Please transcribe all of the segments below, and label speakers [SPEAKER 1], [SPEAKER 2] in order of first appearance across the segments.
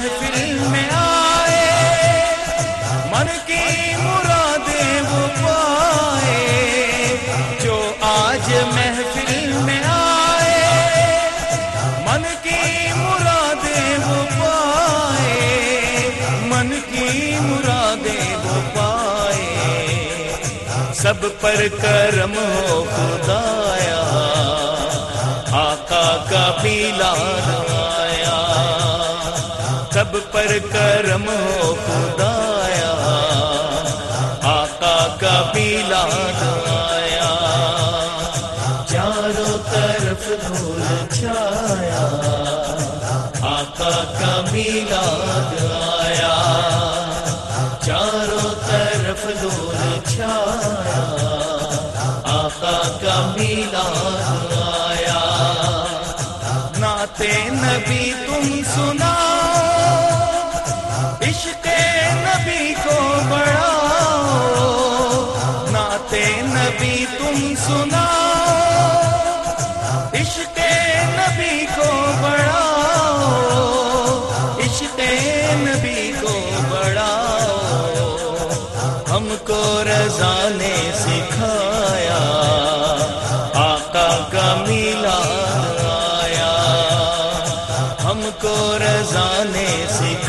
[SPEAKER 1] محفل میں آئے، من کی مرادیں وہ پائے۔ جو آج محفل میں آئے، من کی مرادیں وہ پائے۔ من کی مرادیں وہ پائے۔ سب پر کرم ہو خدایا، آقا کا پیلا سب پر کرم ہو خدایا، آقا کا پیلا آیا۔ چاروں طرف دھول چھایا، آقا کا میلاد آیا۔ چاروں طرف دھول چھایا، آقا کا میلاد آیا۔ ناتے نبی تم سنا نبی کو بڑھاؤ ہم کو رضا نے سکھایا۔ آقا کا ملا آیا۔ ہم کو رضا نے سکھایا۔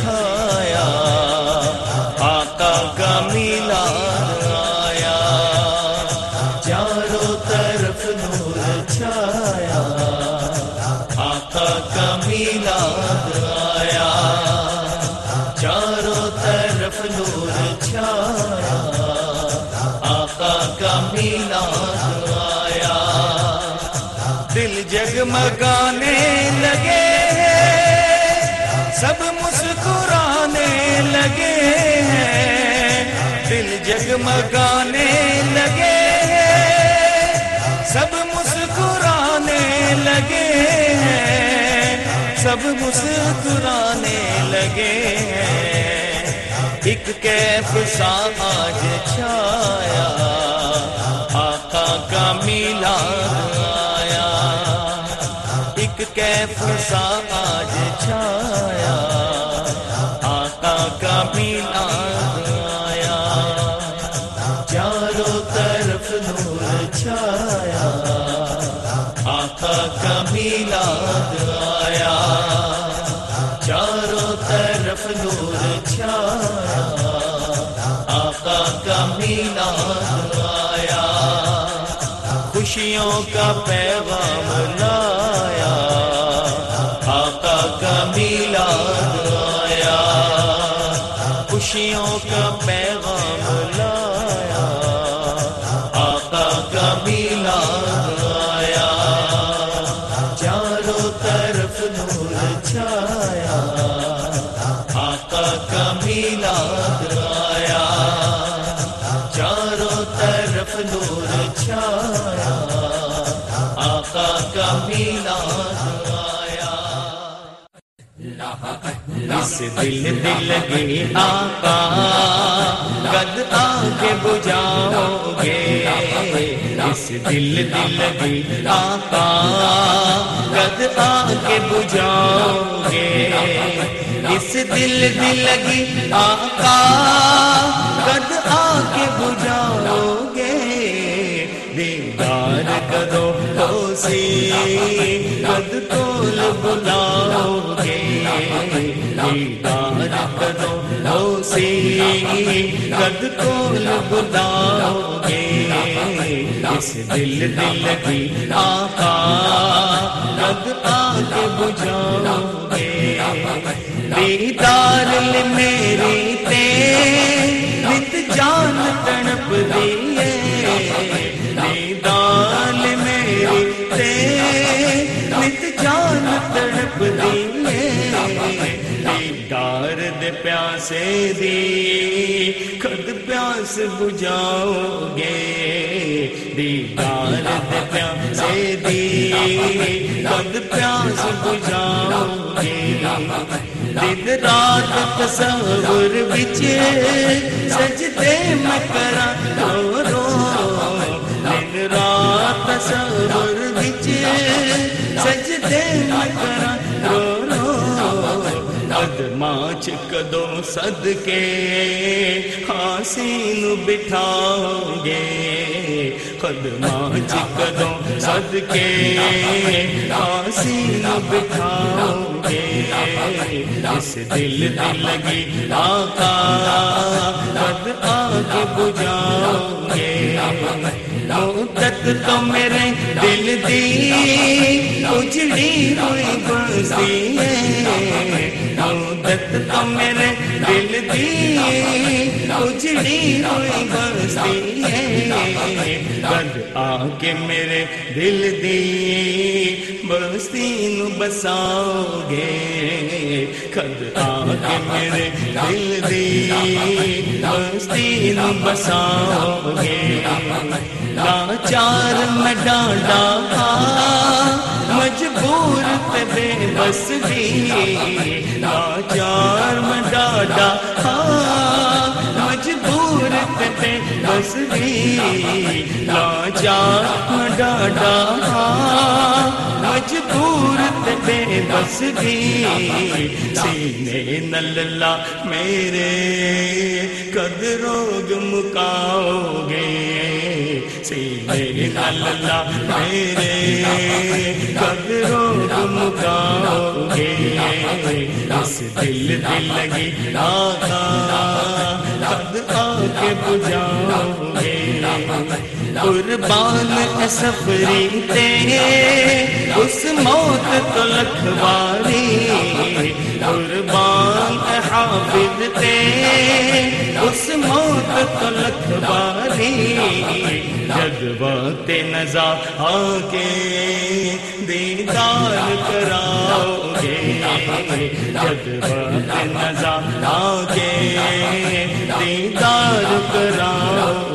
[SPEAKER 1] دل جگمگانے لگے سب مسکرانے لگے ہیں۔ دل جگمگانے لگے سب مسکرانے لگے ہیں۔ سب مسکرانے لگے ہیں۔ ایک کیف سا آج چھایا ایک سا آج چھایا، آقا کا میلاد آیا۔ چاروں طرف نور چھایا، آقا کا میلاد آیا۔ چاروں طرف نور چھایا، آقا کا میلاد آیا۔ خوشیوں کا پیغام لایا اس دل دل لگی آقا قد آگے بجاؤ گے اس دل دل لگی آقا قد آگے بجاؤ گے اس دل دل لگی آقا قد آگے بجاؤ گے دیدار کرو تو سی قد تول بلاؤ گے دیدار کرو تو سی قد تول بلاؤ گے اس دل دل کی آقا قد آگے بجاؤ گے دیدار میری تے، نت جان تڑپ دیے دیدار پیاسے دی، خود پیاس بجاؤ گے دیدار دے پیاسے دی، خود پیاس بجاؤ گے دن رات تصور بچ سجدے میں کرا رو رو دن رات تصور بچ سجدے میں کرا قدماں چکدو صدقے حاسین بٹھاؤ گے قدماں چکدو صدقے حاسین بٹھاؤ گے اس دل دل لگی آقا قد آگے بجاؤ گے مدت تو میرے دل دی اجڑی ہوئی بستی ہے۔ مدت تو میرے دل دی اجڑی ہوئی بستی ہے۔ کد آ کے میرے دل دی بستی نو بساؤ گے کد آ کے میرے دل دی بستی نو بساؤ گے لاچار میں ڈانڈا مجبور تے بے بس دی لاچار میں ڈانڈا مجبور تے بے بس دی لاچار میں ڈانڈا مجبور تے بے بس دی سینے نللا میرے کد روگ مکاؤ گے۔ سینے نللا میرے کد روگ مکاؤ گے اس دل دل لگی آقا کد آ کے بجاؤ قربان سفری تیرے، اس موت تو لکھواری۔ قربان حافظ تیرے، اس موت تو لکھواری۔ جذبات نزا آگے، دیدار کراؤ گے جذبات نزا آگے، دیدار کراؤ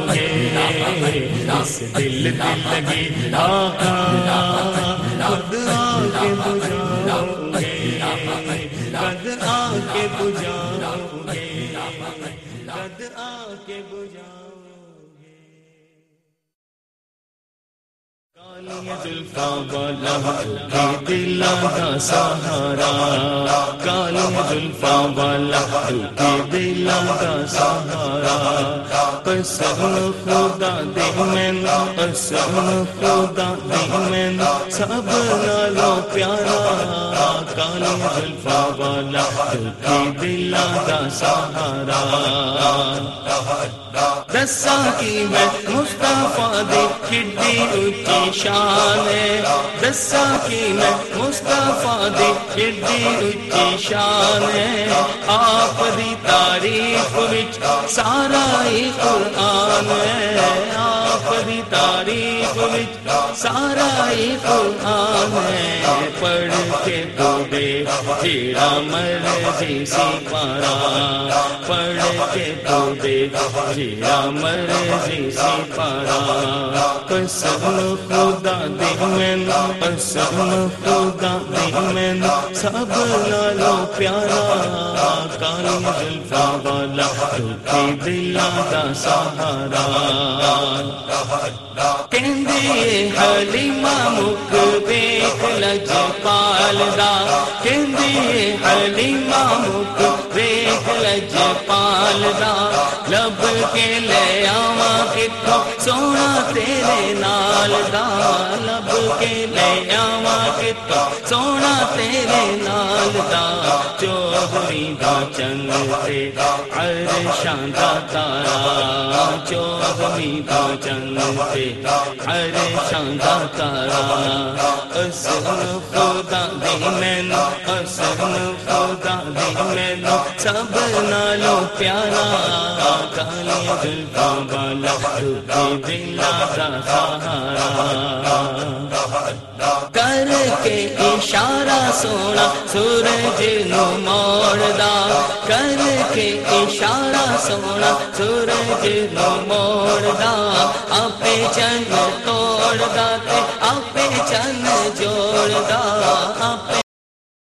[SPEAKER 1] گے سے دل دل لگے آقا خود آ کے بجاؤں گے خود آ کے بجاؤں گے خود آ کے بجاؤ والا کے دل کا سہارا کالی زلفا والا کے دل کا سہارا قسم خدا دے میں قسم خدا دے میں سب نالو پیارا کالی زلفا والا کے دل کا سہارا۔ دسا کی میں مصطفیٰ دی کڈی اچھی شان ہے۔ دسا کی میں مصطفیٰ دی کڈی اچھی شان ہے۔ آپ دی تعریف وچ سارا ہی قرآن ہے۔ آپ دی تعریف وچ سارا ہی قرآن ہے۔ پڑھ کے تو دے جی، جیڑا مرضی سی پارا پڑھ کے تو دے جیڑا مرضی پارا قسم خدا دی میں قسم خدا دی میں سب نالو پیارا، کالی زلفا والا دکھی دلا دا سہارا۔ کہندی حلیمہ مک بیک لج پال دا۔ حلیمہ لج پال دا، لب کے لے آواں کتھوں سونا تیرے نال دا۔ لب کے لے آواں کتھوں سونا تیرے نال دا۔ چودھری دا چند تے عرشاں دا تارا۔ چودھری دا چند تے عرشاں دا تارا۔ اسم خدا دی مین اسم خدا دی مین سب نالو پیارا کالی دلفا والا دکھی دلا دا سہارا۔ کر کے اشارہ سونا، سورج نو موڑدا کر کے اشارہ سونا، سورج نو موڑدا اپے چند توڑدا تے، اپے چند جوڑدا